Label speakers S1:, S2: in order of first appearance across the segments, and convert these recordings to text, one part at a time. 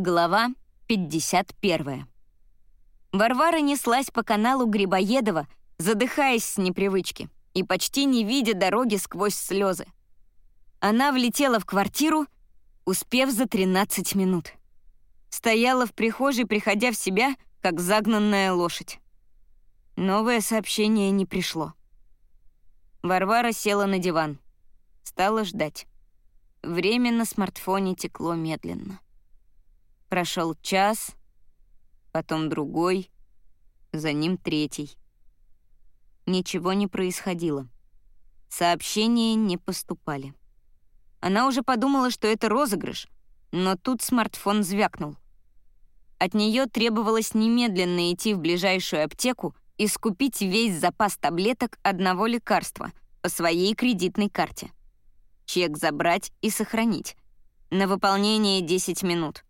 S1: Глава 51. Варвара неслась по каналу Грибоедова, задыхаясь с непривычки и почти не видя дороги сквозь слезы. Она влетела в квартиру, успев за 13 минут. Стояла в прихожей, приходя в себя, как загнанная лошадь. Новое сообщение не пришло. Варвара села на диван. Стала ждать. Время на смартфоне текло медленно. Прошел час, потом другой, за ним третий. Ничего не происходило. Сообщения не поступали. Она уже подумала, что это розыгрыш, но тут смартфон звякнул. От нее требовалось немедленно идти в ближайшую аптеку и скупить весь запас таблеток одного лекарства по своей кредитной карте. Чек забрать и сохранить. На выполнение 10 минут.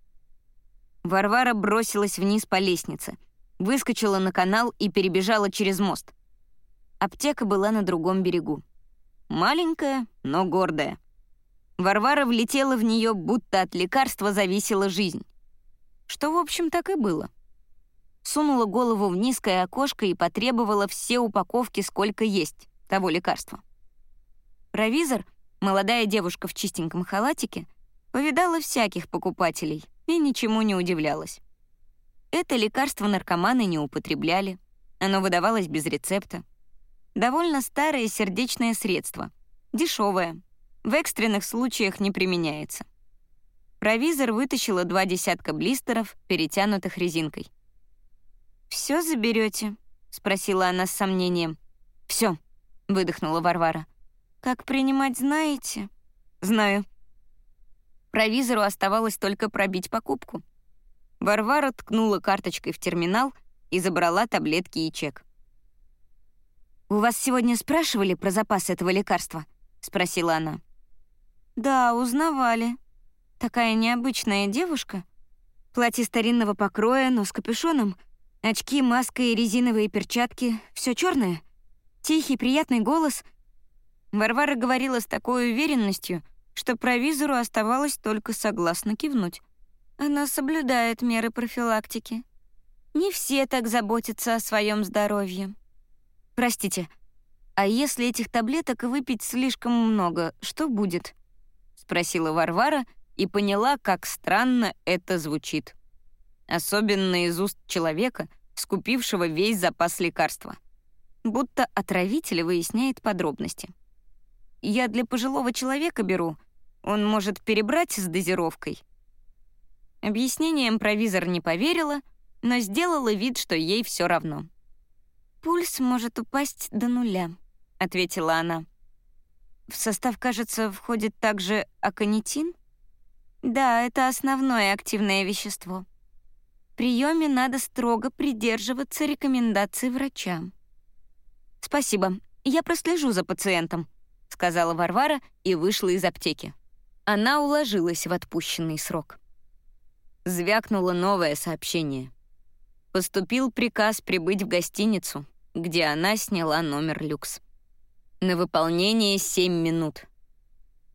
S1: Варвара бросилась вниз по лестнице, выскочила на канал и перебежала через мост. Аптека была на другом берегу. Маленькая, но гордая. Варвара влетела в нее, будто от лекарства зависела жизнь. Что, в общем, так и было. Сунула голову в низкое окошко и потребовала все упаковки, сколько есть, того лекарства. Провизор, молодая девушка в чистеньком халатике, повидала всяких покупателей — и ничему не удивлялась. Это лекарство наркоманы не употребляли, оно выдавалось без рецепта. Довольно старое сердечное средство, дешевое, в экстренных случаях не применяется. Провизор вытащила два десятка блистеров, перетянутых резинкой. «Все заберете?» — спросила она с сомнением. «Все», — выдохнула Варвара. «Как принимать знаете?» «Знаю», Провизору оставалось только пробить покупку. Варвара ткнула карточкой в терминал и забрала таблетки и чек. «У вас сегодня спрашивали про запас этого лекарства?» — спросила она. «Да, узнавали. Такая необычная девушка. Платье старинного покроя, но с капюшоном, очки, маска и резиновые перчатки — все черное. Тихий, приятный голос». Варвара говорила с такой уверенностью — что провизору оставалось только согласно кивнуть. Она соблюдает меры профилактики. Не все так заботятся о своем здоровье. Простите, а если этих таблеток выпить слишком много, что будет? Спросила Варвара и поняла, как странно это звучит. Особенно из уст человека, скупившего весь запас лекарства. Будто отравитель выясняет подробности. Я для пожилого человека беру — он может перебрать с дозировкой. Объяснением провизор не поверила, но сделала вид, что ей все равно. «Пульс может упасть до нуля», — ответила она. «В состав, кажется, входит также аконитин?» «Да, это основное активное вещество. Приеме надо строго придерживаться рекомендаций врача». «Спасибо, я прослежу за пациентом», — сказала Варвара и вышла из аптеки она уложилась в отпущенный срок. Звякнуло новое сообщение. Поступил приказ прибыть в гостиницу, где она сняла номер люкс. На выполнение 7 минут.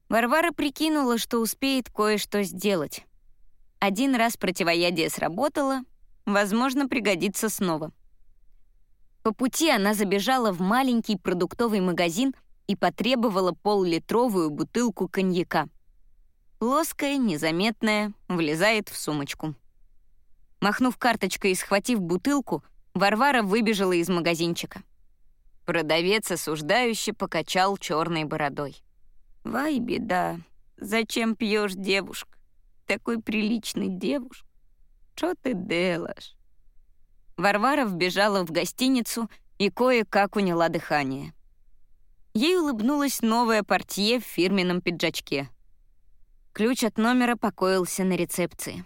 S1: Варвара прикинула, что успеет кое-что сделать. Один раз противоядие сработало, возможно, пригодится снова. По пути она забежала в маленький продуктовый магазин и потребовала пол-литровую бутылку коньяка — Плоская, незаметная, влезает в сумочку. Махнув карточкой и схватив бутылку, Варвара выбежала из магазинчика. Продавец осуждающе покачал черной бородой. «Вай, беда, зачем пьешь, девушка? Такой приличный девушка. Что ты делаешь?» Варвара вбежала в гостиницу и кое-как уняла дыхание. Ей улыбнулась новая портье в фирменном пиджачке. Ключ от номера покоился на рецепции.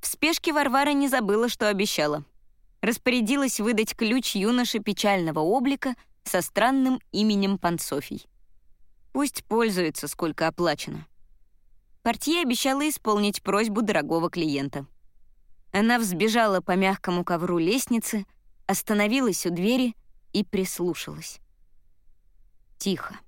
S1: В спешке Варвара не забыла, что обещала. Распорядилась выдать ключ юноше печального облика со странным именем Пансофий. Пусть пользуется, сколько оплачено. Портье обещала исполнить просьбу дорогого клиента. Она взбежала по мягкому ковру лестницы, остановилась у двери и прислушалась. Тихо.